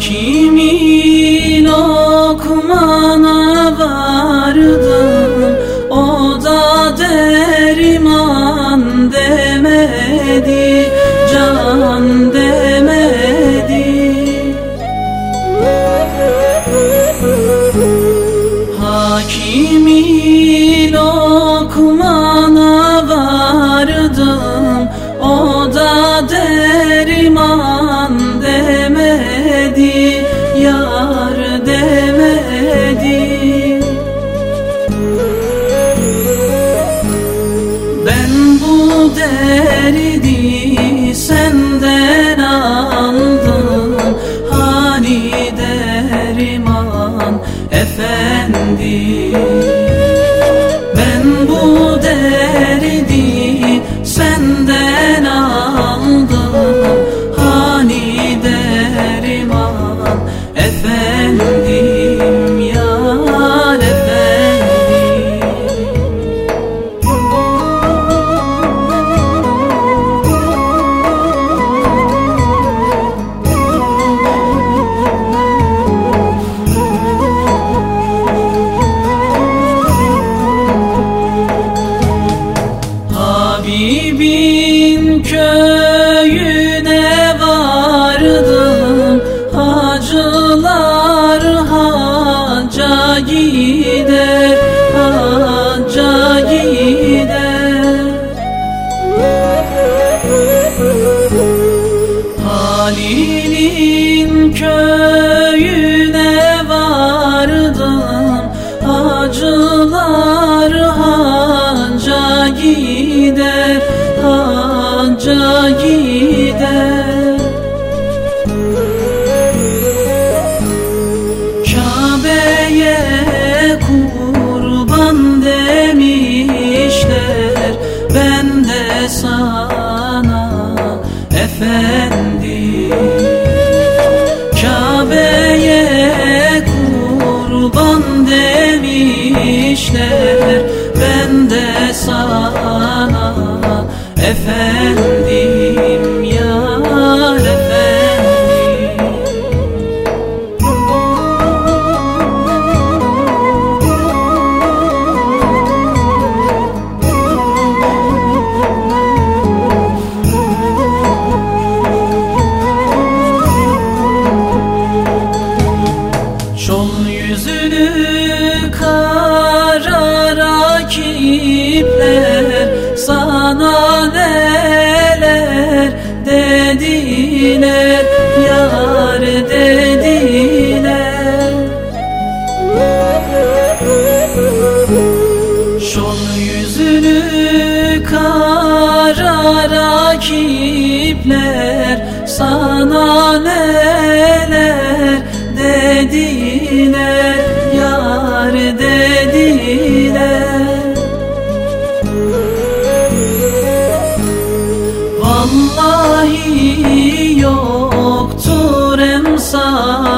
Kimin okumana vardım O da derman demedi Can demedi. Hakimin Ben bu derdi senden aldım. Hani derman efendi you. Hacca gider. Kabe'ye kurban demişler Ben de sana efendi Kabe'ye kurban demişler Ben de sana efendim rakipler sana neler dediler yar dediler. Vallahi yoktur emsal